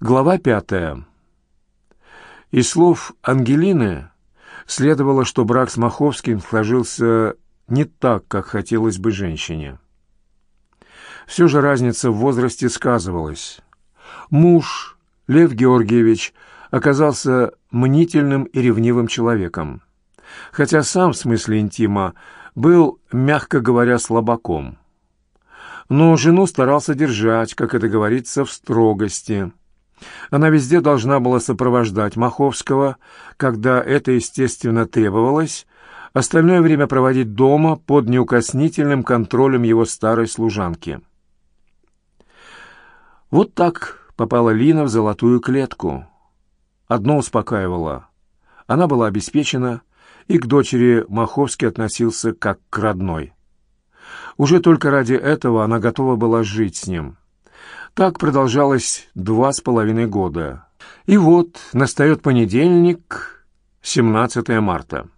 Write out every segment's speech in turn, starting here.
Глава пятая. Из слов Ангелины следовало, что брак с Маховским сложился не так, как хотелось бы женщине. Все же разница в возрасте сказывалась. Муж, Лев Георгиевич, оказался мнительным и ревнивым человеком, хотя сам в смысле интима был, мягко говоря, слабаком. Но жену старался держать, как это говорится, в строгости. Она везде должна была сопровождать Маховского, когда это, естественно, требовалось, остальное время проводить дома под неукоснительным контролем его старой служанки. Вот так попала Лина в золотую клетку. Одно успокаивало. Она была обеспечена, и к дочери Маховский относился как к родной. Уже только ради этого она готова была жить с ним. Так продолжалось два с половиной года. И вот настает понедельник, 17 марта.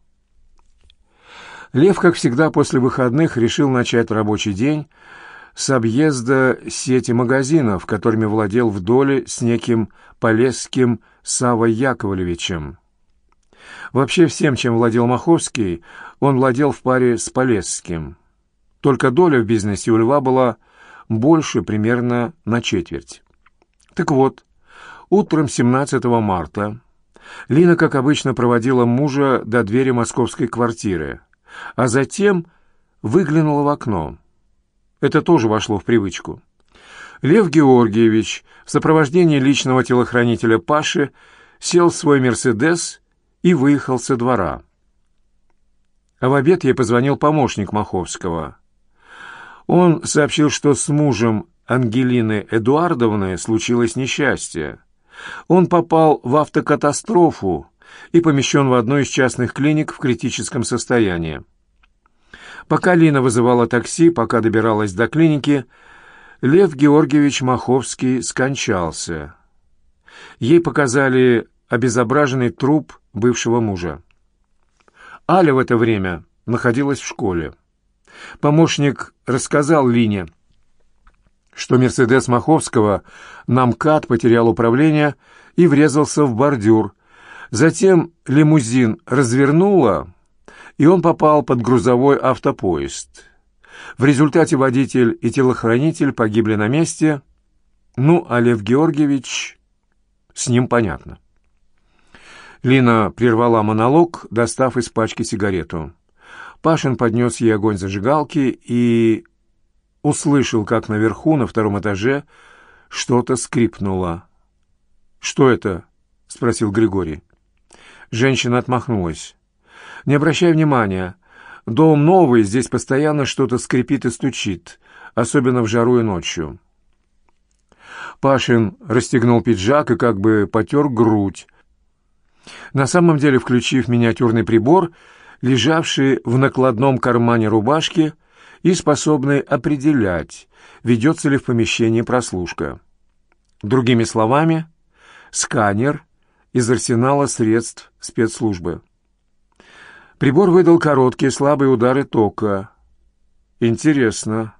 Лев, как всегда, после выходных решил начать рабочий день с объезда сети магазинов, которыми владел в доле с неким Полесским Савой Яковлевичем. Вообще всем, чем владел Маховский, он владел в паре с Полесским. Только доля в бизнесе у Льва была больше примерно на четверть. Так вот, утром 17 марта Лина, как обычно, проводила мужа до двери московской квартиры, а затем выглянула в окно. Это тоже вошло в привычку. Лев Георгиевич в сопровождении личного телохранителя Паши сел в свой «Мерседес» и выехал со двора. А в обед ей позвонил помощник Маховского. Он сообщил, что с мужем Ангелины Эдуардовны случилось несчастье. Он попал в автокатастрофу и помещен в одну из частных клиник в критическом состоянии. Пока Лина вызывала такси, пока добиралась до клиники, Лев Георгиевич Маховский скончался. Ей показали обезображенный труп бывшего мужа. Аля в это время находилась в школе. Помощник рассказал Лине, что «Мерседес» Маховского на МКАД потерял управление и врезался в бордюр. Затем лимузин развернуло, и он попал под грузовой автопоезд. В результате водитель и телохранитель погибли на месте, ну, а Георгиевич, с ним понятно. Лина прервала монолог, достав из пачки сигарету. Пашин поднес ей огонь зажигалки и услышал, как наверху, на втором этаже, что-то скрипнуло. «Что это?» — спросил Григорий. Женщина отмахнулась. «Не обращай внимания. Дом новый, здесь постоянно что-то скрипит и стучит, особенно в жару и ночью». Пашин расстегнул пиджак и как бы потер грудь. На самом деле, включив миниатюрный прибор, лежавший в накладном кармане рубашки и способный определять, ведется ли в помещении прослушка. Другими словами, сканер из арсенала средств спецслужбы. Прибор выдал короткие слабые удары тока. Интересно.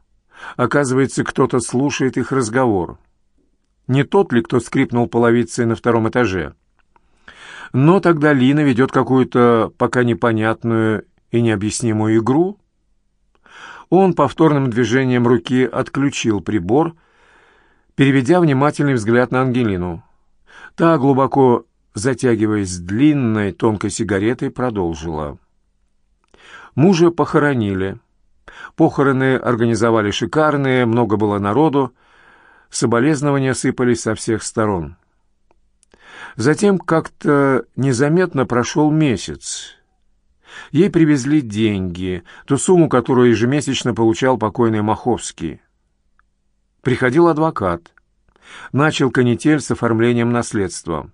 Оказывается, кто-то слушает их разговор. Не тот ли, кто скрипнул половицей на втором этаже? Но тогда Лина ведет какую-то пока непонятную и необъяснимую игру. Он повторным движением руки отключил прибор, переведя внимательный взгляд на Ангелину. Та, глубоко затягиваясь длинной тонкой сигаретой, продолжила. Мужа похоронили. Похороны организовали шикарные, много было народу, соболезнования сыпались со всех сторон. Затем как-то незаметно прошел месяц. Ей привезли деньги, ту сумму, которую ежемесячно получал покойный Маховский. Приходил адвокат. Начал канитель с оформлением наследства.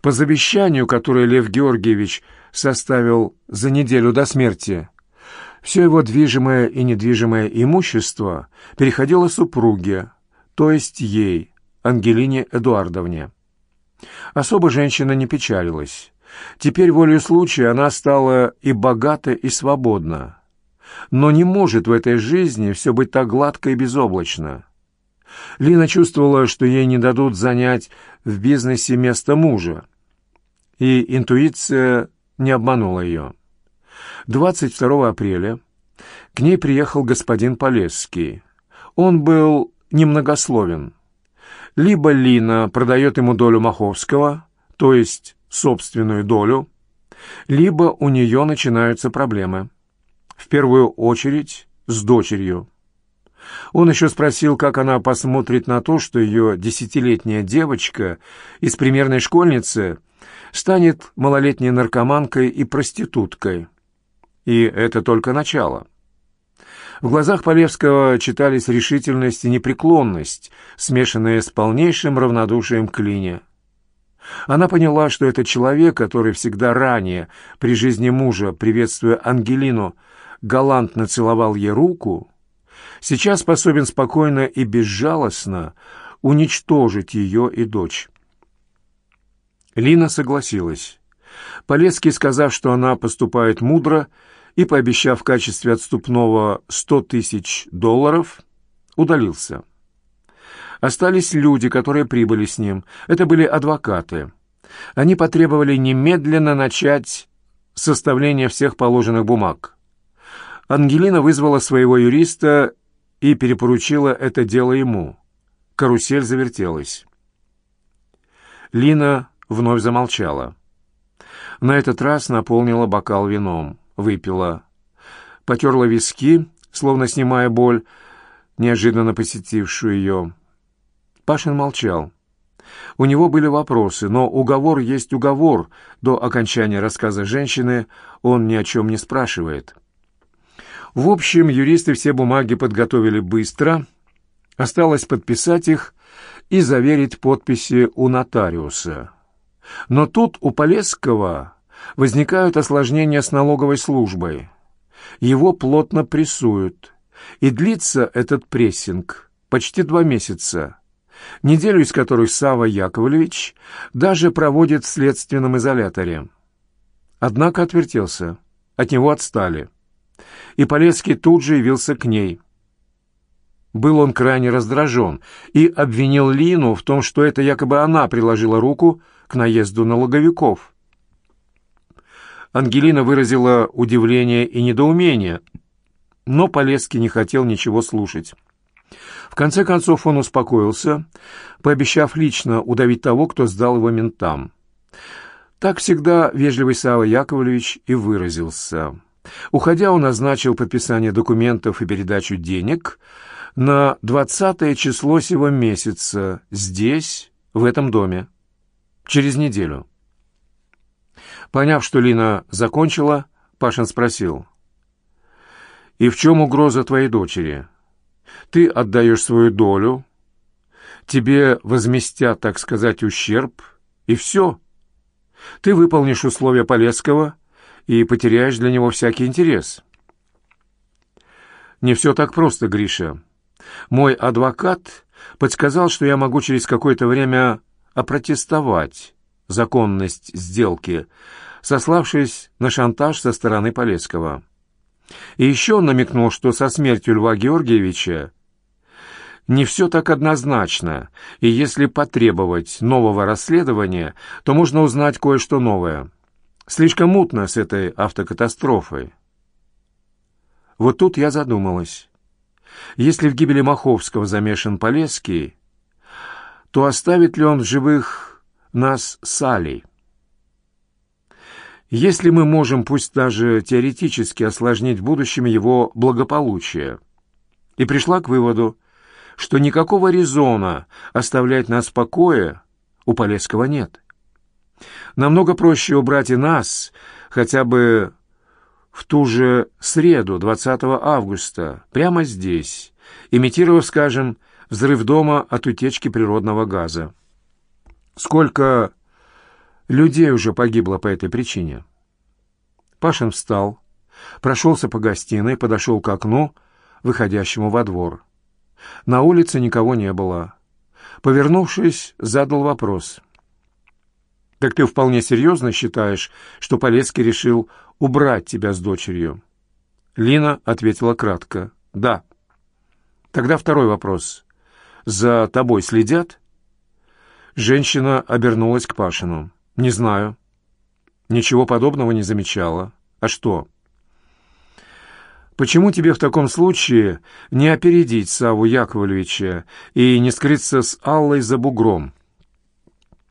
По завещанию, которое Лев Георгиевич составил за неделю до смерти, все его движимое и недвижимое имущество переходило супруге, то есть ей, Ангелине Эдуардовне. Особо женщина не печалилась. Теперь, волею случая, она стала и богата, и свободна. Но не может в этой жизни все быть так гладко и безоблачно. Лина чувствовала, что ей не дадут занять в бизнесе место мужа, и интуиция не обманула ее. 22 апреля к ней приехал господин Полесский. Он был немногословен. Либо Лина продает ему долю Маховского, то есть собственную долю, либо у нее начинаются проблемы. В первую очередь с дочерью. Он еще спросил, как она посмотрит на то, что ее десятилетняя девочка из примерной школьницы станет малолетней наркоманкой и проституткой. И это только начало. В глазах Полевского читались решительность и непреклонность, смешанные с полнейшим равнодушием к Лине. Она поняла, что этот человек, который всегда ранее, при жизни мужа, приветствуя Ангелину, галантно целовал ей руку, сейчас способен спокойно и безжалостно уничтожить ее и дочь. Лина согласилась. Полецкий, сказав, что она поступает мудро, и, пообещав в качестве отступного сто тысяч долларов, удалился. Остались люди, которые прибыли с ним. Это были адвокаты. Они потребовали немедленно начать составление всех положенных бумаг. Ангелина вызвала своего юриста и перепоручила это дело ему. Карусель завертелась. Лина вновь замолчала. На этот раз наполнила бокал вином, выпила. Потерла виски, словно снимая боль, неожиданно посетившую ее. Пашин молчал. У него были вопросы, но уговор есть уговор. До окончания рассказа женщины он ни о чем не спрашивает. В общем, юристы все бумаги подготовили быстро. Осталось подписать их и заверить подписи у нотариуса. Но тут у Полесского возникают осложнения с налоговой службой. Его плотно прессуют. И длится этот прессинг почти два месяца, неделю из которых Сава Яковлевич даже проводит в следственном изоляторе. Однако отвертелся, от него отстали и Полецкий тут же явился к ней. Был он крайне раздражен и обвинил Лину в том, что это якобы она приложила руку к наезду налоговиков. Ангелина выразила удивление и недоумение, но Полецкий не хотел ничего слушать. В конце концов он успокоился, пообещав лично удавить того, кто сдал его ментам. Так всегда вежливый Сава Яковлевич и выразился. Уходя, он назначил подписание документов и передачу денег на двадцатое число сего месяца здесь, в этом доме, через неделю. Поняв, что Лина закончила, Пашин спросил. «И в чем угроза твоей дочери? Ты отдаешь свою долю, тебе возместят, так сказать, ущерб, и все. Ты выполнишь условия Полесского — и потеряешь для него всякий интерес. Не все так просто, Гриша. Мой адвокат подсказал, что я могу через какое-то время опротестовать законность сделки, сославшись на шантаж со стороны Полецкого. И еще он намекнул, что со смертью Льва Георгиевича не все так однозначно, и если потребовать нового расследования, то можно узнать кое-что новое. Слишком мутно с этой автокатастрофой. Вот тут я задумалась. Если в гибели Маховского замешан Полесский, то оставит ли он в живых нас с Алей? Если мы можем, пусть даже теоретически, осложнить в будущем его благополучие. И пришла к выводу, что никакого резона оставлять нас в покое у Полесского нет. Намного проще убрать и нас, хотя бы в ту же среду, 20 августа, прямо здесь, имитировав, скажем, взрыв дома от утечки природного газа. Сколько людей уже погибло по этой причине? Пашин встал, прошелся по гостиной, подошел к окну, выходящему во двор. На улице никого не было. Повернувшись, задал вопрос — так ты вполне серьезно считаешь, что Полецкий решил убрать тебя с дочерью?» Лина ответила кратко. «Да». «Тогда второй вопрос. за тобой следят?» Женщина обернулась к Пашину. «Не знаю. Ничего подобного не замечала. А что?» «Почему тебе в таком случае не опередить Саву Яковлевича и не скрыться с Аллой за бугром?»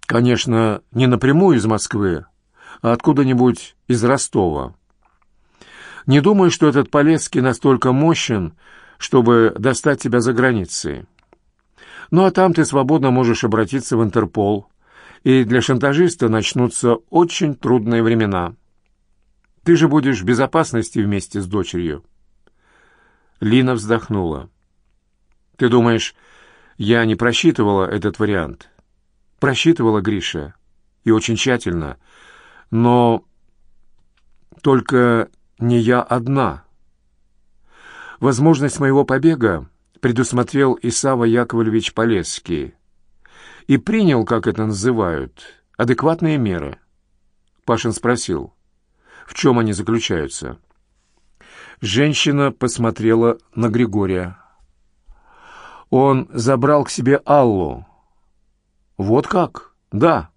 «Конечно, не напрямую из Москвы, а откуда-нибудь из Ростова. Не думаю, что этот Полесский настолько мощен, чтобы достать тебя за границей. Ну а там ты свободно можешь обратиться в Интерпол, и для шантажиста начнутся очень трудные времена. Ты же будешь в безопасности вместе с дочерью». Лина вздохнула. «Ты думаешь, я не просчитывала этот вариант?» «Просчитывала, Гриша, и очень тщательно, но только не я одна. Возможность моего побега предусмотрел Исава Яковлевич Полесский и принял, как это называют, адекватные меры. Пашин спросил, в чем они заключаются. Женщина посмотрела на Григория. Он забрал к себе Аллу. Вот как? Да.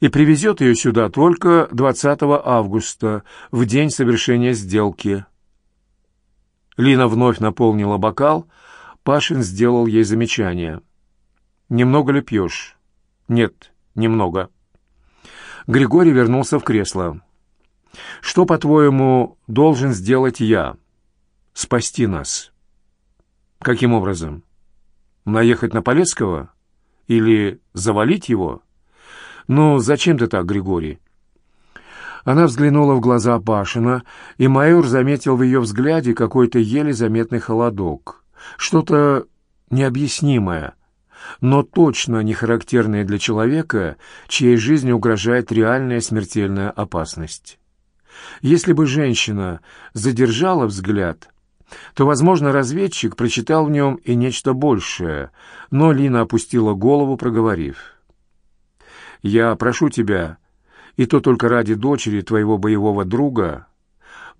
И привезет ее сюда только 20 августа, в день совершения сделки. Лина вновь наполнила бокал. Пашин сделал ей замечание. «Немного ли пьешь?» «Нет, немного». Григорий вернулся в кресло. «Что, по-твоему, должен сделать я? Спасти нас». «Каким образом? Наехать на Полецкого? Или завалить его?» «Ну, зачем ты так, Григорий?» Она взглянула в глаза Пашина, и майор заметил в ее взгляде какой-то еле заметный холодок. Что-то необъяснимое, но точно не характерное для человека, чьей жизни угрожает реальная смертельная опасность. Если бы женщина задержала взгляд, то, возможно, разведчик прочитал в нем и нечто большее, но Лина опустила голову, проговорив. «Я прошу тебя, и то только ради дочери твоего боевого друга,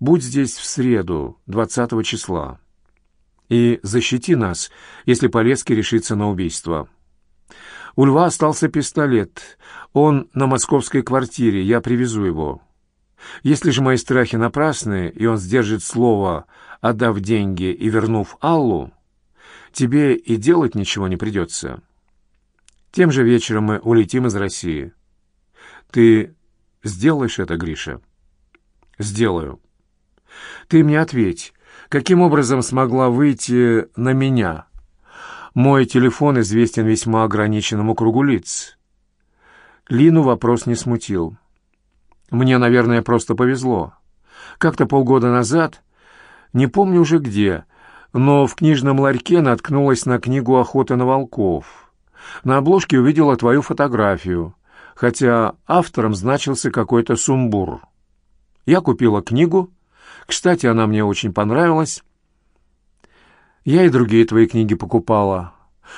будь здесь в среду, 20 числа, и защити нас, если Полецкий решится на убийство. У Льва остался пистолет, он на московской квартире, я привезу его. Если же мои страхи напрасны, и он сдержит слово, отдав деньги и вернув Аллу, тебе и делать ничего не придется. Тем же вечером мы улетим из России. Ты Сделаешь это, Гриша?» «Сделаю. Ты мне ответь, каким образом смогла выйти на меня? Мой телефон известен весьма ограниченному кругу лиц». Лину вопрос не смутил. «Мне, наверное, просто повезло. Как-то полгода назад, не помню уже где, но в книжном ларьке наткнулась на книгу «Охота на волков». На обложке увидела твою фотографию хотя автором значился какой-то сумбур. Я купила книгу. Кстати, она мне очень понравилась. Я и другие твои книги покупала.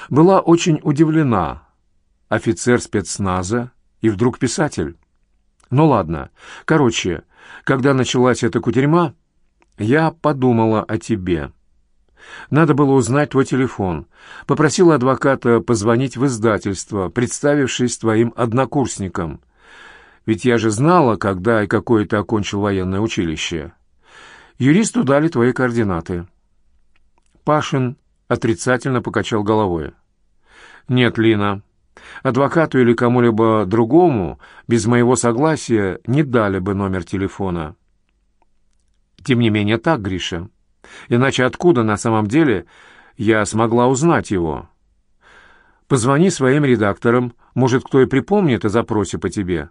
Была очень удивлена. Офицер спецназа и вдруг писатель. Ну ладно. Короче, когда началась эта кутерьма, я подумала о тебе. Надо было узнать твой телефон. Попросила адвоката позвонить в издательство, представившись твоим однокурсником. Ведь я же знала, когда и какое ты окончил военное училище. Юристу дали твои координаты. Пашин отрицательно покачал головой. «Нет, Лина, адвокату или кому-либо другому без моего согласия не дали бы номер телефона». «Тем не менее так, Гриша. Иначе откуда на самом деле я смогла узнать его? Позвони своим редакторам, может, кто и припомнит о запросе по тебе.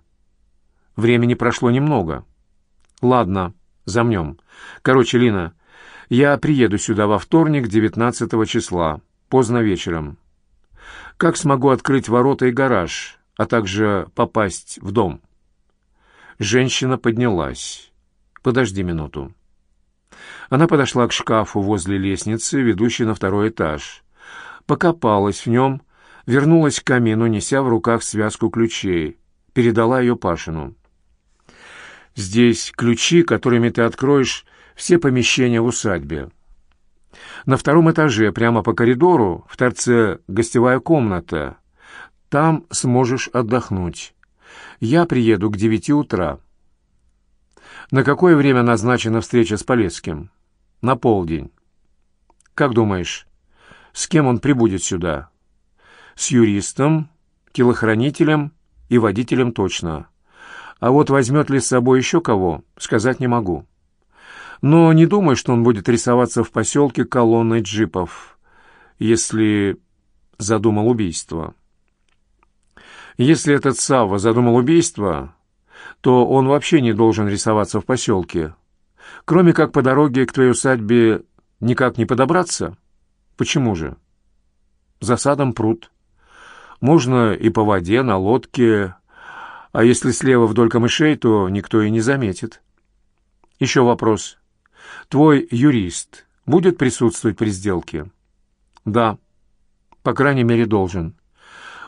Времени прошло немного. Ладно, замнем. Короче, Лина, я приеду сюда во вторник, 19 числа, поздно вечером. Как смогу открыть ворота и гараж, а также попасть в дом? Женщина поднялась. Подожди минуту. Она подошла к шкафу возле лестницы, ведущей на второй этаж. Покопалась в нем, вернулась к камину, неся в руках связку ключей. Передала ее Пашину. «Здесь ключи, которыми ты откроешь все помещения в усадьбе. На втором этаже, прямо по коридору, в торце гостевая комната. Там сможешь отдохнуть. Я приеду к девяти утра. На какое время назначена встреча с Полецким? На полдень. Как думаешь, с кем он прибудет сюда? С юристом, телохранителем и водителем точно. А вот возьмет ли с собой еще кого, сказать не могу. Но не думаю, что он будет рисоваться в поселке колонной джипов, если задумал убийство. Если этот Савва задумал убийство, то он вообще не должен рисоваться в поселке. Кроме как по дороге к твоей усадьбе никак не подобраться? Почему же? За садом пруд. Можно и по воде, на лодке, а если слева вдоль камышей, то никто и не заметит. Еще вопрос. Твой юрист будет присутствовать при сделке? Да, по крайней мере, должен.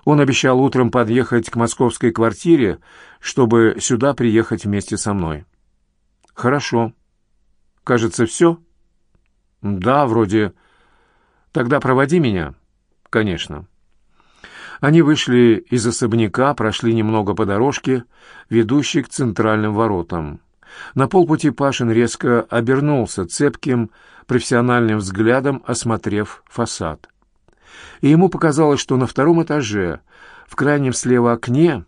Он обещал утром подъехать к московской квартире, чтобы сюда приехать вместе со мной. Хорошо. Кажется, все? Да, вроде. Тогда проводи меня. Конечно. Они вышли из особняка, прошли немного по дорожке, ведущей к центральным воротам. На полпути Пашин резко обернулся цепким, профессиональным взглядом, осмотрев фасад и ему показалось, что на втором этаже, в крайнем слева окне,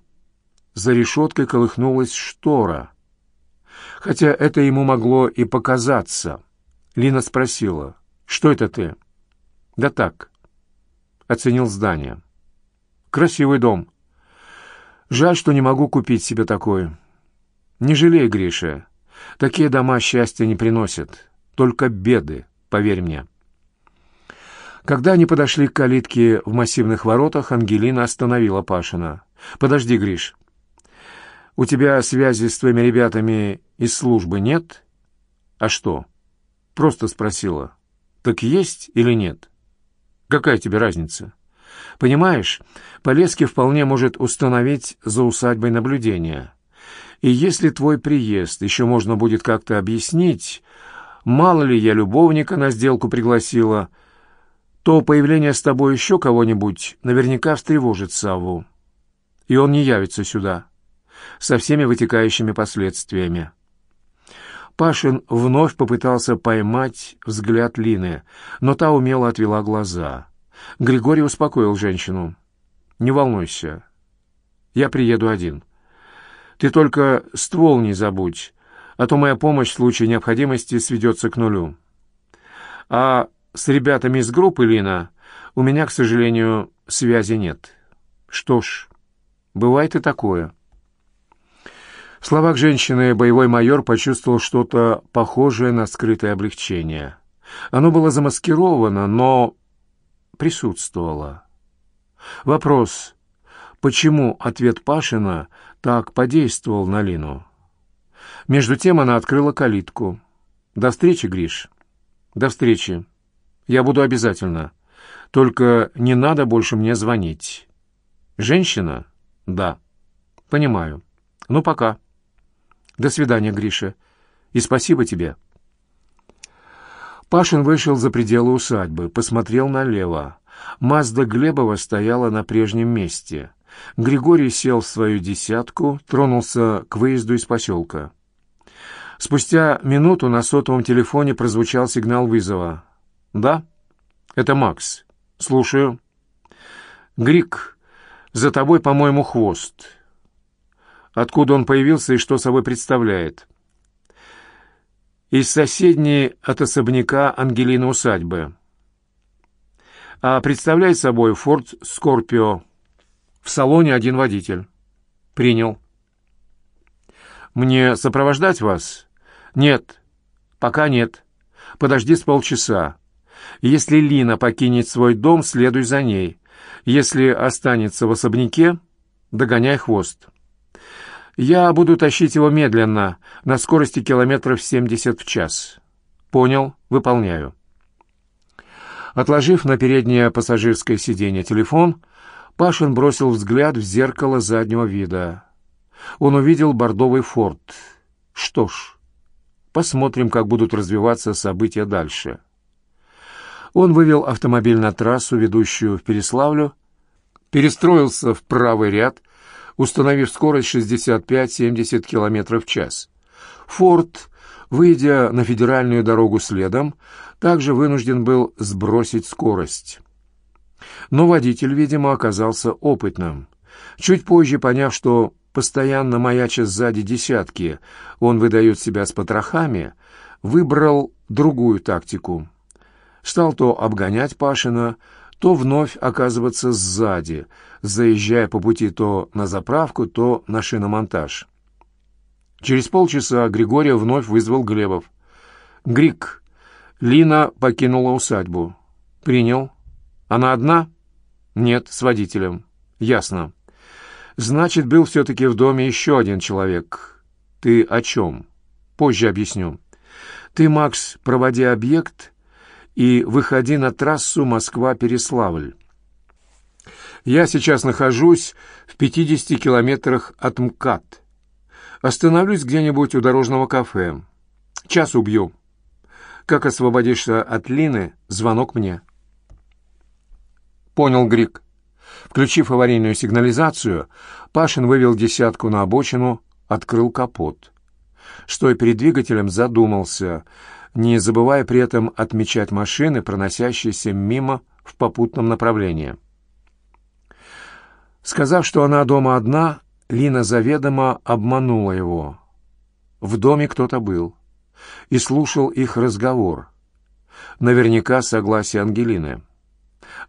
за решеткой колыхнулась штора. Хотя это ему могло и показаться. Лина спросила, «Что это ты?» «Да так», — оценил здание. «Красивый дом. Жаль, что не могу купить себе такой. Не жалей, Гриша. Такие дома счастья не приносят, только беды, поверь мне». Когда они подошли к калитке в массивных воротах, Ангелина остановила Пашина. «Подожди, Гриш. У тебя связи с твоими ребятами из службы нет?» «А что?» «Просто спросила. Так есть или нет?» «Какая тебе разница?» «Понимаешь, Полецкий вполне может установить за усадьбой наблюдение. И если твой приезд еще можно будет как-то объяснить, мало ли я любовника на сделку пригласила...» то появление с тобой еще кого-нибудь наверняка встревожит Савву, и он не явится сюда, со всеми вытекающими последствиями. Пашин вновь попытался поймать взгляд Лины, но та умело отвела глаза. Григорий успокоил женщину. «Не волнуйся, я приеду один. Ты только ствол не забудь, а то моя помощь в случае необходимости сведется к нулю. А с ребятами из группы Лина у меня, к сожалению, связи нет. Что ж, бывает и такое. В словах женщины боевой майор почувствовал что-то похожее на скрытое облегчение. Оно было замаскировано, но присутствовало. Вопрос, почему ответ Пашина так подействовал на Лину? Между тем она открыла калитку. «До встречи, Гриш». «До встречи». Я буду обязательно. Только не надо больше мне звонить. Женщина? Да. Понимаю. Ну, пока. До свидания, Гриша. И спасибо тебе. Пашин вышел за пределы усадьбы, посмотрел налево. Мазда Глебова стояла на прежнем месте. Григорий сел в свою десятку, тронулся к выезду из поселка. Спустя минуту на сотовом телефоне прозвучал сигнал вызова. «Да, это Макс. Слушаю». «Грик, за тобой, по-моему, хвост. Откуда он появился и что собой представляет?» «Из соседней от особняка Ангелины усадьбы. А представляет собой Форд Скорпио. В салоне один водитель. Принял». «Мне сопровождать вас?» «Нет, пока нет. Подожди с полчаса. Если Лина покинет свой дом, следуй за ней. Если останется в особняке, догоняй хвост. Я буду тащить его медленно, на скорости километров 70 в час. Понял, выполняю. Отложив на переднее пассажирское сиденье телефон, Пашин бросил взгляд в зеркало заднего вида. Он увидел бордовый форт. Что ж, посмотрим, как будут развиваться события дальше. Он вывел автомобиль на трассу, ведущую в Переславлю, перестроился в правый ряд, установив скорость 65-70 км в час. «Форд», выйдя на федеральную дорогу следом, также вынужден был сбросить скорость. Но водитель, видимо, оказался опытным. Чуть позже, поняв, что постоянно маяча сзади десятки, он выдает себя с потрохами, выбрал другую тактику. Стал то обгонять Пашина, то вновь оказываться сзади, заезжая по пути то на заправку, то на шиномонтаж. Через полчаса Григория вновь вызвал Глебов. «Грик, Лина покинула усадьбу». «Принял. Она одна?» «Нет, с водителем». «Ясно. Значит, был все-таки в доме еще один человек. Ты о чем?» «Позже объясню. Ты, Макс, проводи объект и выходи на трассу Москва-Переславль. Я сейчас нахожусь в 50 километрах от МКАД. Остановлюсь где-нибудь у дорожного кафе. Час убью. Как освободишься от Лины, звонок мне. Понял Грик. Включив аварийную сигнализацию, Пашин вывел десятку на обочину, открыл капот. Стоя перед двигателем, задумался — не забывая при этом отмечать машины, проносящиеся мимо в попутном направлении. Сказав, что она дома одна, Лина заведомо обманула его. В доме кто-то был и слушал их разговор. Наверняка согласие Ангелины.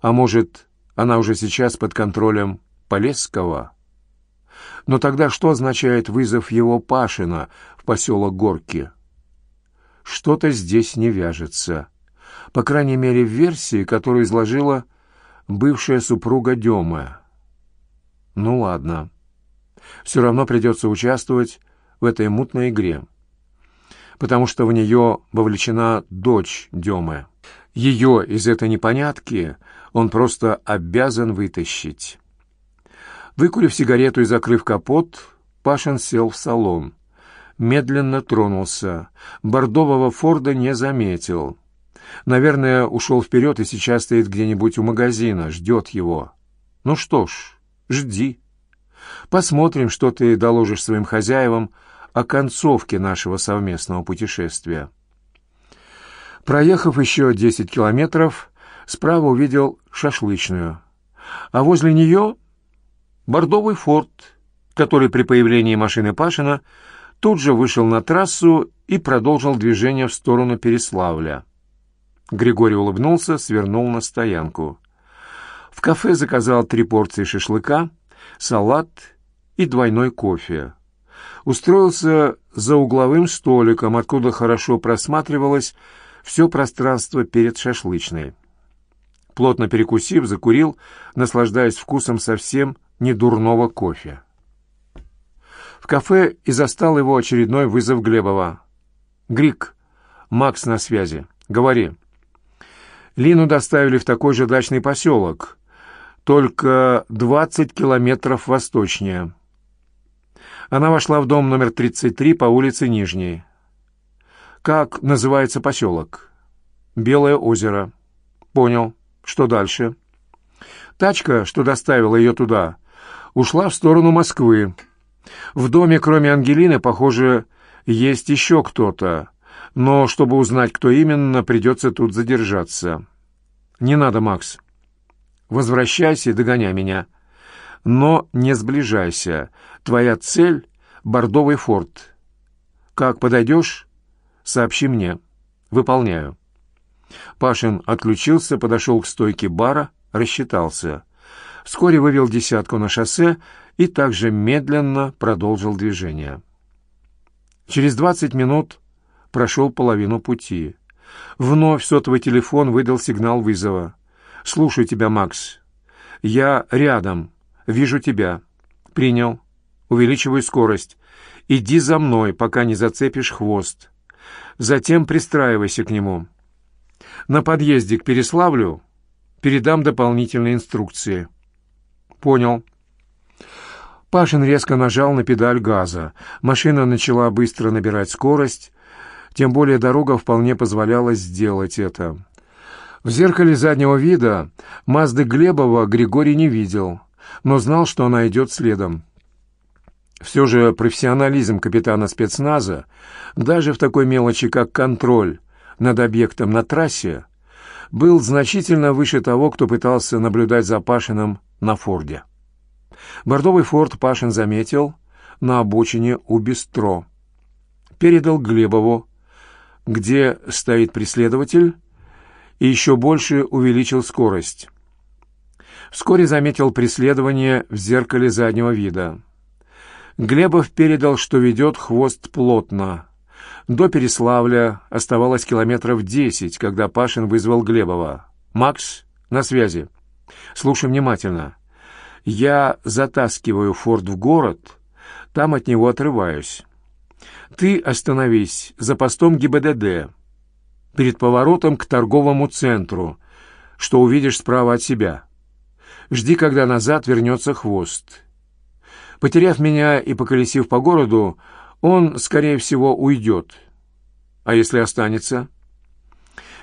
А может, она уже сейчас под контролем Полесского? Но тогда что означает вызов его Пашина в поселок Горки? Что-то здесь не вяжется. По крайней мере, в версии, которую изложила бывшая супруга Демы. Ну ладно. Все равно придется участвовать в этой мутной игре. Потому что в нее вовлечена дочь Демы. Ее из этой непонятки он просто обязан вытащить. Выкурив сигарету и закрыв капот, Пашин сел в салон медленно тронулся. Бордового Форда не заметил. Наверное, ушел вперед и сейчас стоит где-нибудь у магазина, ждет его. Ну что ж, жди. Посмотрим, что ты доложишь своим хозяевам о концовке нашего совместного путешествия. Проехав еще десять километров, справа увидел шашлычную, а возле нее бордовый форт, который при появлении машины Пашина тут же вышел на трассу и продолжил движение в сторону Переславля. Григорий улыбнулся, свернул на стоянку. В кафе заказал три порции шашлыка, салат и двойной кофе. Устроился за угловым столиком, откуда хорошо просматривалось все пространство перед шашлычной. Плотно перекусив, закурил, наслаждаясь вкусом совсем недурного кофе. В кафе и застал его очередной вызов Глебова. «Грик, Макс на связи. Говори». Лину доставили в такой же дачный поселок, только 20 километров восточнее. Она вошла в дом номер 33 по улице Нижней. «Как называется поселок?» «Белое озеро». «Понял. Что дальше?» «Тачка, что доставила ее туда, ушла в сторону Москвы». В доме, кроме Ангелины, похоже, есть еще кто-то, но чтобы узнать, кто именно, придется тут задержаться. Не надо, Макс. Возвращайся и догоняй меня. Но не сближайся. Твоя цель — Бордовый форт. Как подойдешь, сообщи мне. Выполняю. Пашин отключился, подошел к стойке бара, рассчитался. Вскоре вывел десятку на шоссе и также медленно продолжил движение. Через двадцать минут прошел половину пути. Вновь сотовый телефон выдал сигнал вызова. «Слушаю тебя, Макс. Я рядом. Вижу тебя. Принял. Увеличивай скорость. Иди за мной, пока не зацепишь хвост. Затем пристраивайся к нему. На подъезде к Переславлю передам дополнительные инструкции». «Понял». Пашин резко нажал на педаль газа. Машина начала быстро набирать скорость, тем более дорога вполне позволяла сделать это. В зеркале заднего вида Мазды Глебова Григорий не видел, но знал, что она идет следом. Все же профессионализм капитана спецназа, даже в такой мелочи, как контроль над объектом на трассе, был значительно выше того, кто пытался наблюдать за Пашиным на Форде. Бордовый форт Пашин заметил на обочине у Бестро. Передал Глебову, где стоит преследователь, и еще больше увеличил скорость. Вскоре заметил преследование в зеркале заднего вида. Глебов передал, что ведет хвост плотно. До Переславля оставалось километров десять, когда Пашин вызвал Глебова. «Макс, на связи. Слушай внимательно. Я затаскиваю форт в город, там от него отрываюсь. Ты остановись за постом ГИБДД, перед поворотом к торговому центру, что увидишь справа от себя. Жди, когда назад вернется хвост. Потеряв меня и поколесив по городу, он, скорее всего, уйдет. А если останется?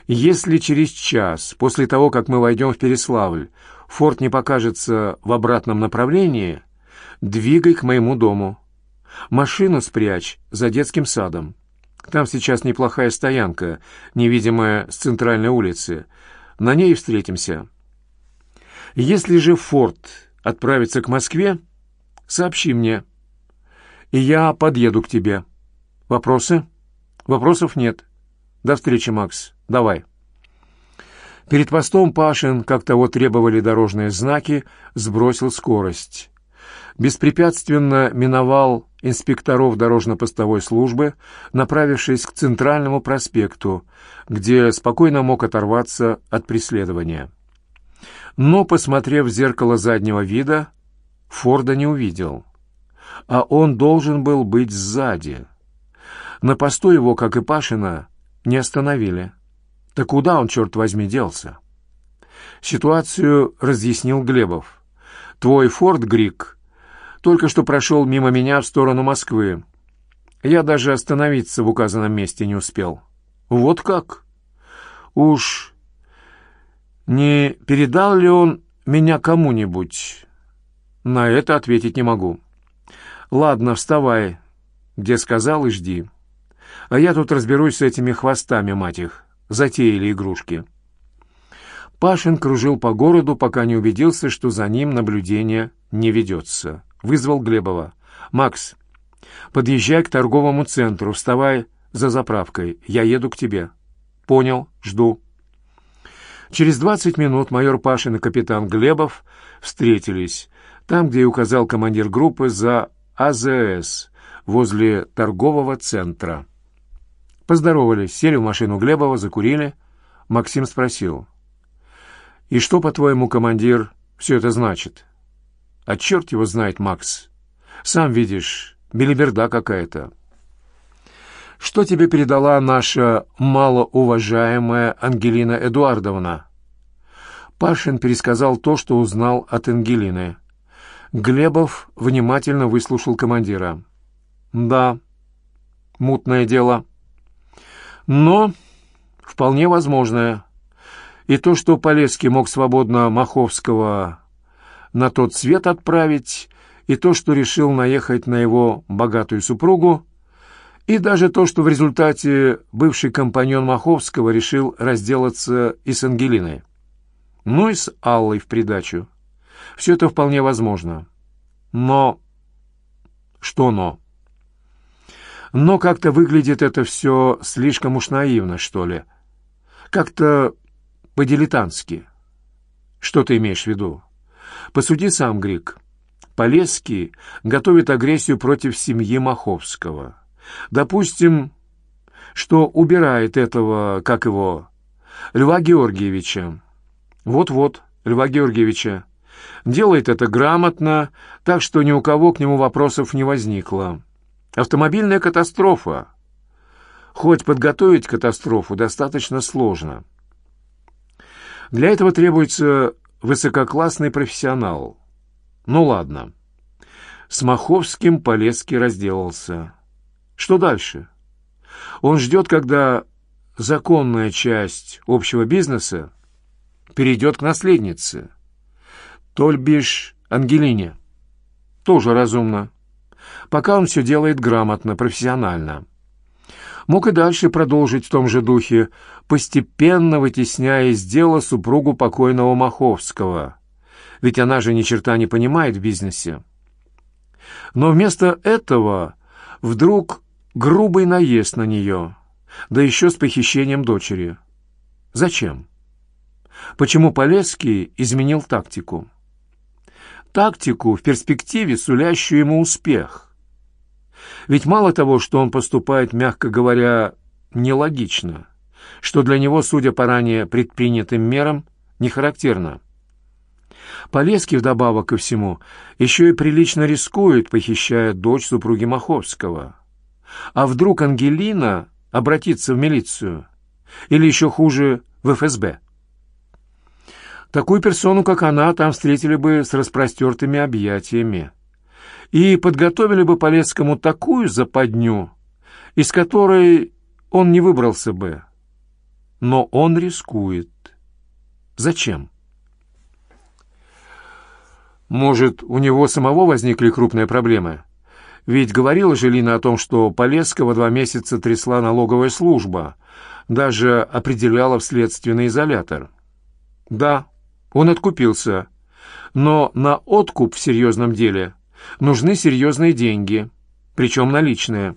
Если через час, после того, как мы войдем в Переславль, форт не покажется в обратном направлении, двигай к моему дому. Машину спрячь за детским садом. Там сейчас неплохая стоянка, невидимая с центральной улицы. На ней встретимся. Если же форт отправится к Москве, сообщи мне, и я подъеду к тебе. Вопросы? Вопросов нет. До встречи, Макс. Давай. Перед постом Пашин, как того требовали дорожные знаки, сбросил скорость. Беспрепятственно миновал инспекторов дорожно-постовой службы, направившись к Центральному проспекту, где спокойно мог оторваться от преследования. Но, посмотрев в зеркало заднего вида, Форда не увидел. А он должен был быть сзади. На посту его, как и Пашина, не остановили. Так куда он, черт возьми, делся? Ситуацию разъяснил Глебов. «Твой Форд, Грик, только что прошел мимо меня в сторону Москвы. Я даже остановиться в указанном месте не успел». «Вот как?» «Уж не передал ли он меня кому-нибудь?» «На это ответить не могу». «Ладно, вставай, где сказал, и жди. А я тут разберусь с этими хвостами, мать их. Затеяли игрушки». Пашин кружил по городу, пока не убедился, что за ним наблюдение не ведется. Вызвал Глебова. «Макс, подъезжай к торговому центру, вставай за заправкой. Я еду к тебе». «Понял, жду». Через двадцать минут майор Пашин и капитан Глебов встретились там, где и указал командир группы за АЗС, возле торгового центра. Поздоровались, сели в машину Глебова, закурили. Максим спросил. «И что, по-твоему, командир, все это значит?» «А черт его знает, Макс. Сам видишь, белиберда какая-то». «Что тебе передала наша малоуважаемая Ангелина Эдуардовна?» Пашин пересказал то, что узнал от Ангелины. Глебов внимательно выслушал командира. «Да, мутное дело. Но вполне возможное. И то, что Полесский мог свободно Маховского на тот свет отправить, и то, что решил наехать на его богатую супругу, и даже то, что в результате бывший компаньон Маховского решил разделаться и с Ангелиной. Ну и с Аллой в придачу. Все это вполне возможно. Но... Что но? Но как-то выглядит это все слишком уж наивно, что ли. Как-то по-дилетантски. Что ты имеешь в виду? Посуди сам, Грик. Полесский готовит агрессию против семьи Маховского. Допустим, что убирает этого, как его, Льва Георгиевича. Вот-вот, Льва Георгиевича. Делает это грамотно, так что ни у кого к нему вопросов не возникло. Автомобильная катастрофа. Хоть подготовить катастрофу достаточно сложно. Для этого требуется высококлассный профессионал. Ну ладно. С Маховским Полецкий разделался. Что дальше? Он ждет, когда законная часть общего бизнеса перейдет к наследнице. То бишь Ангелине. Тоже разумно. Пока он все делает грамотно, профессионально. Мог и дальше продолжить в том же духе, постепенно вытесняя из дела супругу покойного Маховского. Ведь она же ни черта не понимает в бизнесе. Но вместо этого вдруг грубый наезд на нее, да еще с похищением дочери. Зачем? Почему Полесский изменил тактику? Тактику в перспективе, сулящую ему успех. Ведь мало того, что он поступает, мягко говоря, нелогично, что для него, судя по ранее предпринятым мерам, не характерно. Полесский, вдобавок ко всему, еще и прилично рискует, похищая дочь супруги Маховского. А вдруг Ангелина обратится в милицию? Или еще хуже, в ФСБ? Такую персону, как она, там встретили бы с распростертыми объятиями и подготовили бы Полецкому такую западню, из которой он не выбрался бы. Но он рискует. Зачем? Может, у него самого возникли крупные проблемы? Ведь говорила же Лина о том, что Полесского два месяца трясла налоговая служба, даже определяла в следственный изолятор. Да, он откупился, но на откуп в серьезном деле нужны серьезные деньги, причем наличные.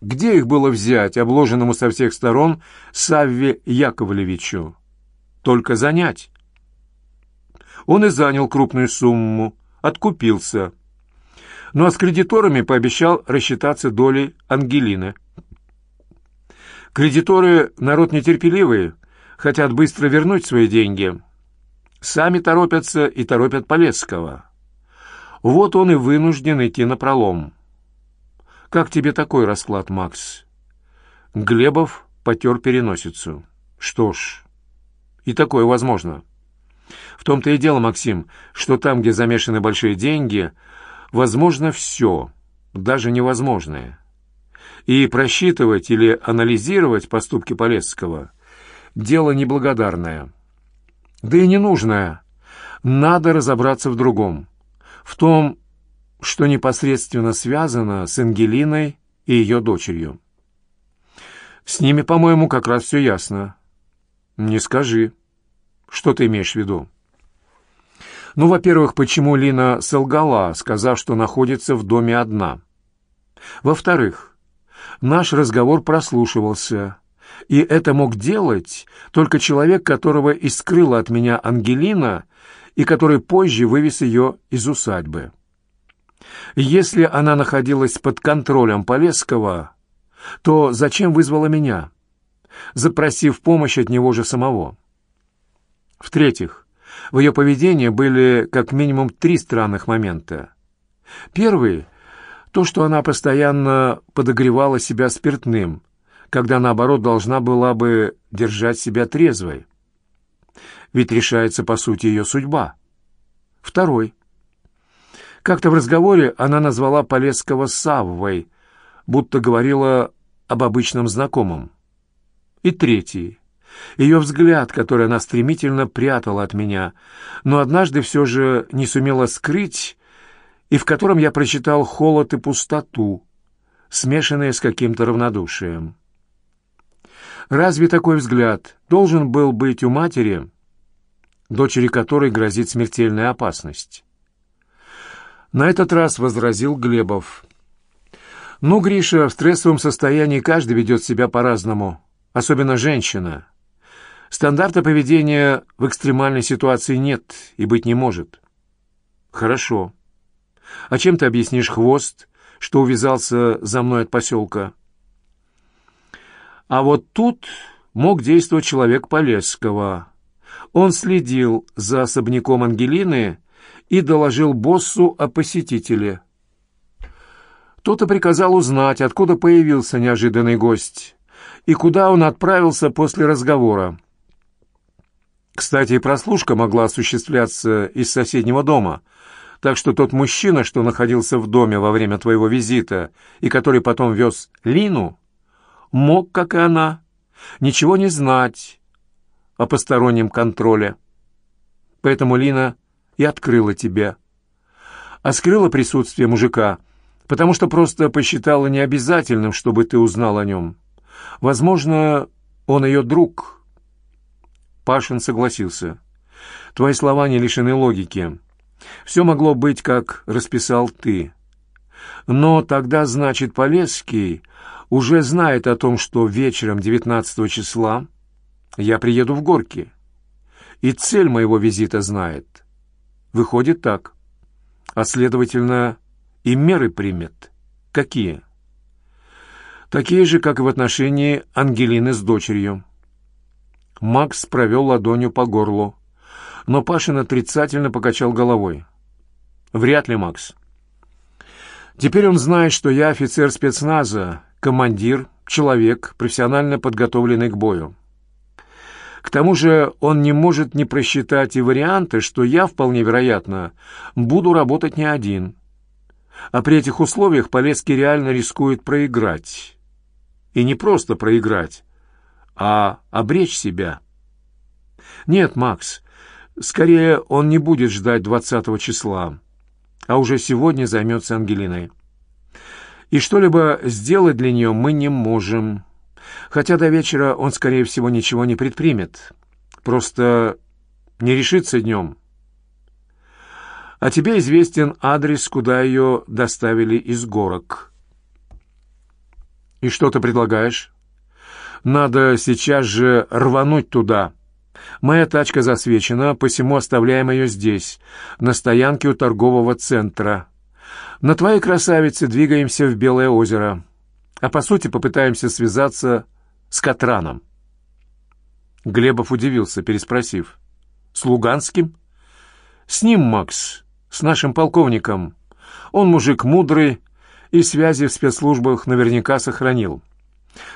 Где их было взять, обложенному со всех сторон Савве Яковлевичу? Только занять. Он и занял крупную сумму, откупился. Ну а с кредиторами пообещал рассчитаться долей Ангелины. Кредиторы — народ нетерпеливый, хотят быстро вернуть свои деньги. Сами торопятся и торопят Полесского. Вот он и вынужден идти на пролом. Как тебе такой расклад, Макс? Глебов потер переносицу. Что ж, и такое возможно. В том-то и дело, Максим, что там, где замешаны большие деньги, возможно все, даже невозможное. И просчитывать или анализировать поступки Полесского – дело неблагодарное. Да и ненужное. Надо разобраться в другом. В том, что непосредственно связано с Ангелиной и ее дочерью. С ними, по-моему, как раз все ясно. Не скажи. Что ты имеешь в виду? Ну, во-первых, почему Лина солгала, сказав, что находится в доме одна? Во-вторых, наш разговор прослушивался, и это мог делать только человек, которого и скрыла от меня Ангелина, и который позже вывез ее из усадьбы. Если она находилась под контролем Полесского, то зачем вызвала меня, запросив помощь от него же самого? В-третьих, в ее поведении были как минимум три странных момента. Первый — то, что она постоянно подогревала себя спиртным, когда, наоборот, должна была бы держать себя трезвой. Ведь решается, по сути, ее судьба. Второй. Как-то в разговоре она назвала Полесского Саввой, будто говорила об обычном знакомом. И третий. Ее взгляд, который она стремительно прятала от меня, но однажды все же не сумела скрыть, и в котором я прочитал холод и пустоту, смешанные с каким-то равнодушием. Разве такой взгляд должен был быть у матери, дочери которой грозит смертельная опасность? На этот раз возразил Глебов. «Ну, Гриша, в стрессовом состоянии каждый ведет себя по-разному, особенно женщина. Стандарта поведения в экстремальной ситуации нет и быть не может. Хорошо. А чем ты объяснишь хвост, что увязался за мной от поселка? А вот тут мог действовать человек Полесского. Он следил за особняком Ангелины и доложил боссу о посетителе. Тот и приказал узнать, откуда появился неожиданный гость и куда он отправился после разговора. Кстати, прослушка могла осуществляться из соседнего дома, так что тот мужчина, что находился в доме во время твоего визита и который потом вез Лину, мог, как и она, ничего не знать о постороннем контроле. Поэтому Лина и открыла тебя. А скрыла присутствие мужика, потому что просто посчитала необязательным, чтобы ты узнал о нем. Возможно, он ее друг. Пашин согласился. Твои слова не лишены логики. Все могло быть, как расписал ты. Но тогда, значит, Полесский уже знает о том, что вечером 19 числа я приеду в Горки. И цель моего визита знает. Выходит так. А следовательно, и меры примет. Какие? Такие же, как и в отношении Ангелины с дочерью. Макс провел ладонью по горлу, но Пашин отрицательно покачал головой. «Вряд ли, Макс. Теперь он знает, что я офицер спецназа, командир, человек, профессионально подготовленный к бою. К тому же он не может не просчитать и варианты, что я, вполне вероятно, буду работать не один. А при этих условиях Полецкий реально рискует проиграть. И не просто проиграть, а обречь себя. Нет, Макс, скорее он не будет ждать двадцатого числа а уже сегодня займется Ангелиной. И что-либо сделать для нее мы не можем. Хотя до вечера он, скорее всего, ничего не предпримет. Просто не решится днем. А тебе известен адрес, куда ее доставили из горок. И что ты предлагаешь? Надо сейчас же рвануть туда. Моя тачка засвечена, посему оставляем ее здесь, на стоянке у торгового центра. На твоей красавице двигаемся в Белое озеро, а по сути попытаемся связаться с Катраном. Глебов удивился, переспросив. «С Луганским?» «С ним, Макс, с нашим полковником. Он мужик мудрый и связи в спецслужбах наверняка сохранил.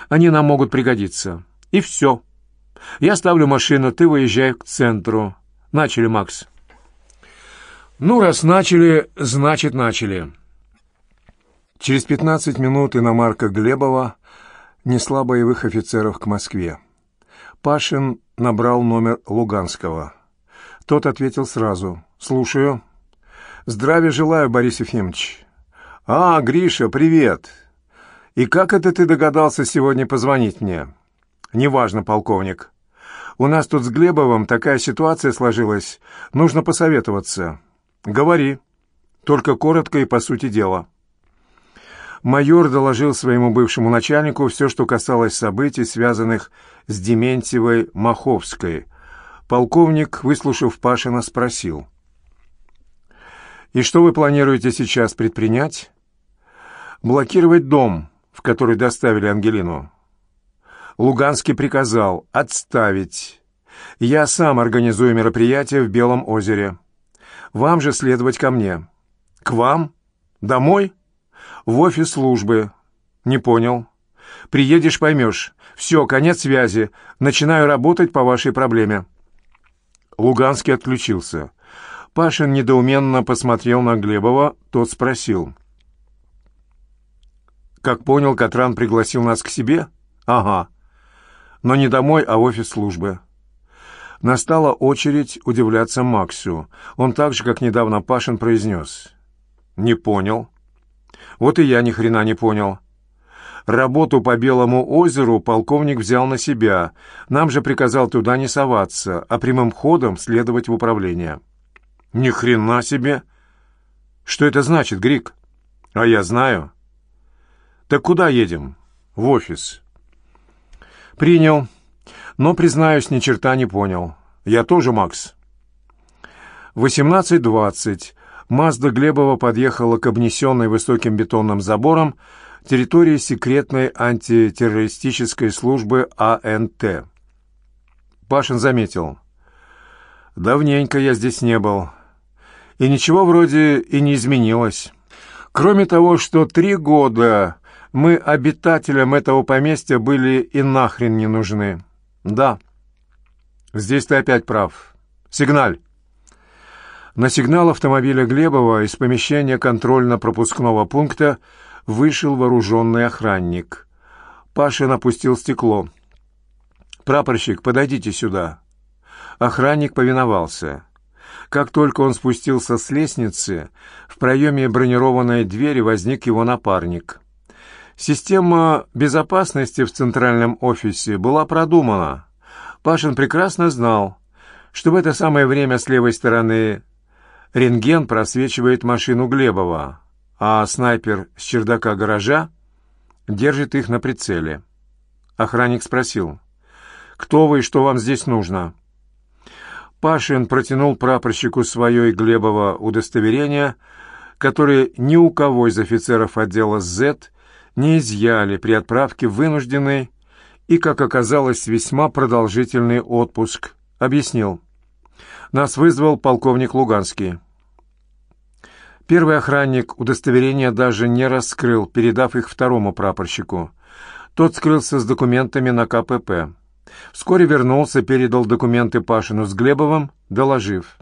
Они нам могут пригодиться. И все». Я ставлю машину, ты выезжай к центру. Начали, Макс. Ну, раз начали, значит, начали. Через пятнадцать минут иномарка Глебова несла боевых офицеров к Москве. Пашин набрал номер Луганского. Тот ответил сразу. «Слушаю». «Здравия желаю, Борис Ефимович». «А, Гриша, привет. И как это ты догадался сегодня позвонить мне?» «Неважно, полковник. У нас тут с Глебовым такая ситуация сложилась. Нужно посоветоваться. Говори. Только коротко и по сути дела. Майор доложил своему бывшему начальнику все, что касалось событий, связанных с Дементьевой Маховской. Полковник, выслушав Пашина, спросил. «И что вы планируете сейчас предпринять?» «Блокировать дом, в который доставили Ангелину. Луганский приказал отставить. Я сам организую мероприятие в Белом озере. Вам же следовать ко мне. К вам? Домой? В офис службы. Не понял. Приедешь, поймешь. Все, конец связи. Начинаю работать по вашей проблеме. Луганский отключился. Пашин недоуменно посмотрел на Глебова, тот спросил. «Как понял, Катран пригласил нас к себе?» «Ага но не домой, а в офис службы. Настала очередь удивляться Максу. Он так же, как недавно Пашин, произнес. «Не понял». «Вот и я ни хрена не понял». Работу по Белому озеру полковник взял на себя. Нам же приказал туда не соваться, а прямым ходом следовать в управление. Ни хрена себе! Что это значит, Грик? А я знаю. Так куда едем? В офис. «Принял. Но, признаюсь, ни черта не понял. Я тоже, Макс». 18.20. Мазда Глебова подъехала к обнесенной высоким бетонным забором территории секретной антитеррористической службы АНТ. Пашин заметил. «Давненько я здесь не был. И ничего вроде и не изменилось. Кроме того, что три года мы обитателям этого поместья были и нахрен не нужны. Да, здесь ты опять прав. Сигналь. На сигнал автомобиля Глебова из помещения контрольно-пропускного пункта вышел вооруженный охранник. Пашин опустил стекло. «Прапорщик, подойдите сюда». Охранник повиновался. Как только он спустился с лестницы, в проеме бронированной двери возник его напарник. Система безопасности в центральном офисе была продумана. Пашин прекрасно знал, что в это самое время с левой стороны рентген просвечивает машину Глебова, а снайпер с чердака гаража держит их на прицеле. Охранник спросил, «Кто вы и что вам здесь нужно?» Пашин протянул прапорщику свое и Глебова удостоверение, которое ни у кого из офицеров отдела «З» не изъяли при отправке вынужденный и, как оказалось, весьма продолжительный отпуск. Объяснил. Нас вызвал полковник Луганский. Первый охранник удостоверения даже не раскрыл, передав их второму прапорщику. Тот скрылся с документами на КПП. Вскоре вернулся, передал документы Пашину с Глебовым, доложив.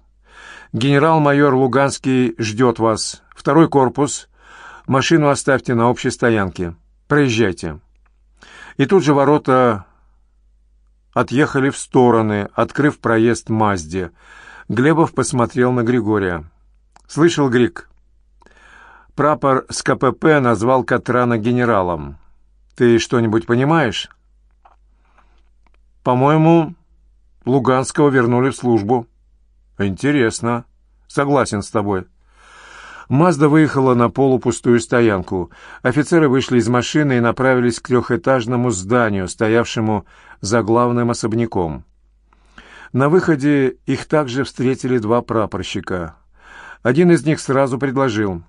«Генерал-майор Луганский ждет вас. Второй корпус. Машину оставьте на общей стоянке. Проезжайте». И тут же ворота отъехали в стороны, открыв проезд Мазде. Глебов посмотрел на Григория. «Слышал, Грик?» Прапор с КПП назвал Катрана генералом. «Ты что-нибудь понимаешь?» По-моему, Луганского вернули в службу. Интересно. Согласен с тобой. Мазда выехала на полупустую стоянку. Офицеры вышли из машины и направились к трехэтажному зданию, стоявшему за главным особняком. На выходе их также встретили два прапорщика. Один из них сразу предложил.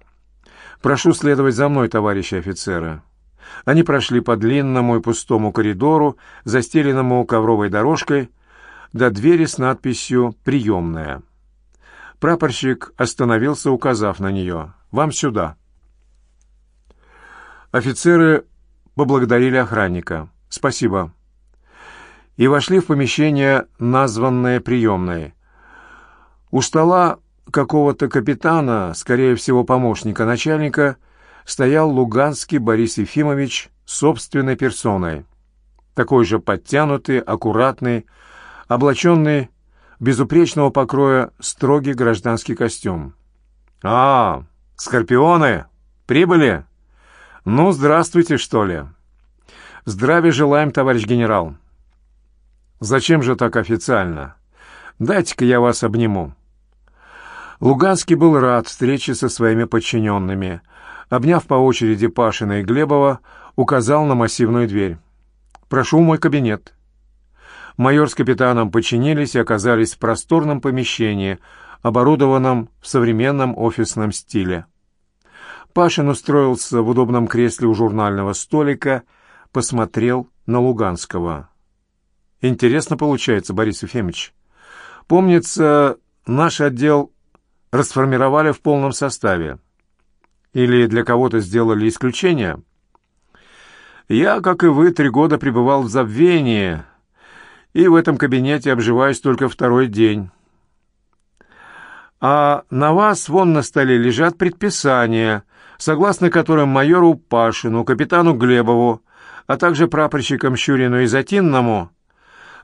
«Прошу следовать за мной, товарищи офицеры». Они прошли по длинному и пустому коридору, застеленному ковровой дорожкой, до двери с надписью «Приемная». Прапорщик остановился, указав на нее. «Вам сюда». Офицеры поблагодарили охранника. «Спасибо». И вошли в помещение, названное приемной. У стола какого-то капитана, скорее всего, помощника начальника, стоял Луганский Борис Ефимович собственной персоной. Такой же подтянутый, аккуратный, облаченный безупречного покроя строгий гражданский костюм. «А, скорпионы! Прибыли? Ну, здравствуйте, что ли!» «Здравия желаем, товарищ генерал!» «Зачем же так официально? Дайте-ка я вас обниму!» Луганский был рад встрече со своими подчиненными – обняв по очереди Пашина и Глебова, указал на массивную дверь. «Прошу в мой кабинет». Майор с капитаном подчинились и оказались в просторном помещении, оборудованном в современном офисном стиле. Пашин устроился в удобном кресле у журнального столика, посмотрел на Луганского. «Интересно получается, Борис Ефимович. Помнится, наш отдел расформировали в полном составе. Или для кого-то сделали исключение? Я, как и вы, три года пребывал в забвении, и в этом кабинете обживаюсь только второй день. А на вас вон на столе лежат предписания, согласно которым майору Пашину, капитану Глебову, а также прапорщикам Щурину и Затинному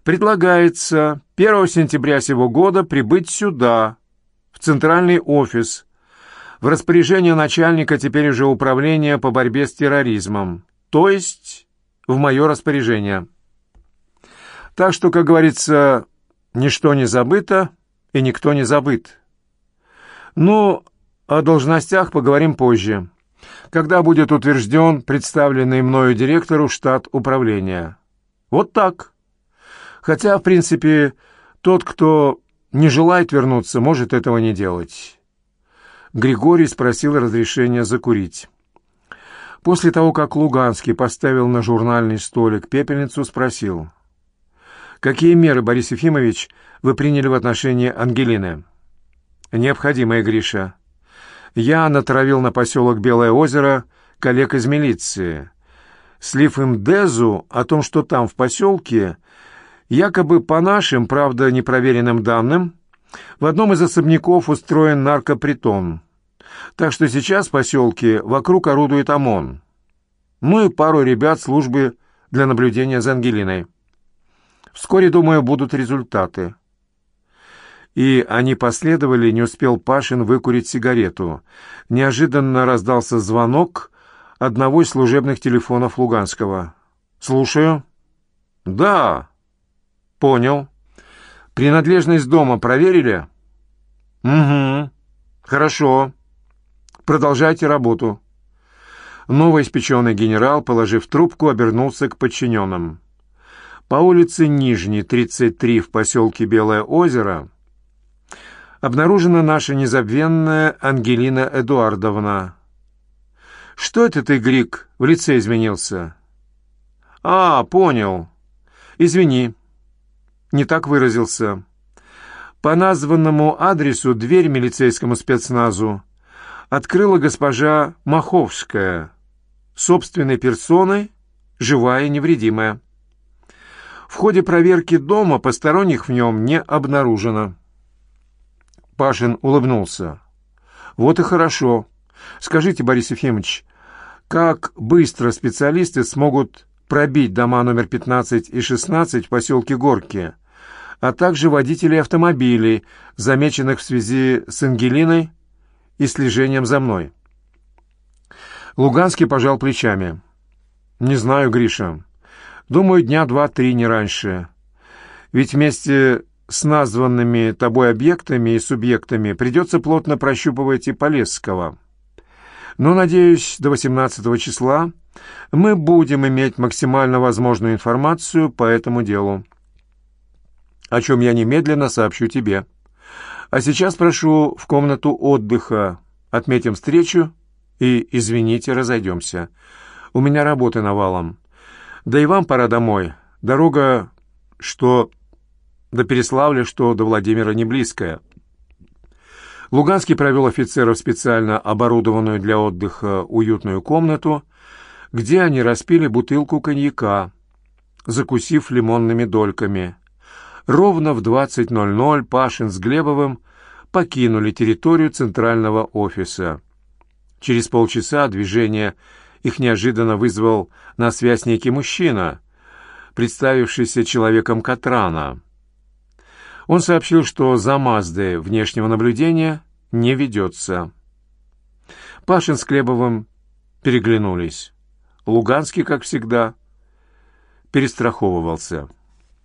предлагается 1 сентября сего года прибыть сюда, центральный офис, в распоряжение начальника теперь уже управления по борьбе с терроризмом, то есть в мое распоряжение. Так что, как говорится, ничто не забыто и никто не забыт. Ну, о должностях поговорим позже, когда будет утвержден представленный мною директору штат управления. Вот так. Хотя, в принципе, тот, кто не желает вернуться, может этого не делать. Григорий спросил разрешения закурить. После того, как Луганский поставил на журнальный столик пепельницу, спросил. «Какие меры, Борис Ефимович, вы приняли в отношении Ангелины?» «Необходимые, Гриша. Я натравил на поселок Белое озеро коллег из милиции, слив им Дезу о том, что там, в поселке, якобы по нашим, правда, непроверенным данным, в одном из особняков устроен наркопритон. Так что сейчас в поселке вокруг орудует ОМОН. Ну и пару ребят службы для наблюдения за Ангелиной. Вскоре, думаю, будут результаты. и они последовали, не успел Пашин выкурить сигарету. Неожиданно раздался звонок одного из служебных телефонов Луганского. «Слушаю». «Да». «Понял». «Принадлежность дома проверили?» «Угу. Хорошо. Продолжайте работу». Новоиспеченный генерал, положив трубку, обернулся к подчиненным. По улице Нижней, 33, в поселке Белое озеро, обнаружена наша незабвенная Ангелина Эдуардовна. «Что это ты, Грик, в лице изменился?» «А, понял. Извини, не так выразился. По названному адресу дверь милицейскому спецназу открыла госпожа Маховская, собственной персоной, живая и невредимая. В ходе проверки дома посторонних в нем не обнаружено. Пашин улыбнулся. «Вот и хорошо. Скажите, Борис Ефимович, как быстро специалисты смогут пробить дома номер 15 и 16 в поселке Горки, а также водителей автомобилей, замеченных в связи с Ангелиной и слежением за мной?» Луганский пожал плечами. «Не знаю, Гриша. Думаю, дня два-три, не раньше. Ведь вместе с названными тобой объектами и субъектами придется плотно прощупывать и Полесского. Но, надеюсь, до 18 числа мы будем иметь максимально возможную информацию по этому делу, о чем я немедленно сообщу тебе. А сейчас прошу в комнату отдыха, отметим встречу и, извините, разойдемся. У меня работы навалом. Да и вам пора домой. Дорога, что до Переславля, что до Владимира не близкая. Луганский провел офицеров специально оборудованную для отдыха уютную комнату, где они распили бутылку коньяка, закусив лимонными дольками. Ровно в 20.00 Пашин с Глебовым покинули территорию центрального офиса. Через полчаса движение их неожиданно вызвал на связь некий мужчина, представившийся человеком Катрана. Он сообщил, что за Маздой внешнего наблюдения не ведется. Пашин с Клебовым переглянулись. Луганский, как всегда, перестраховывался.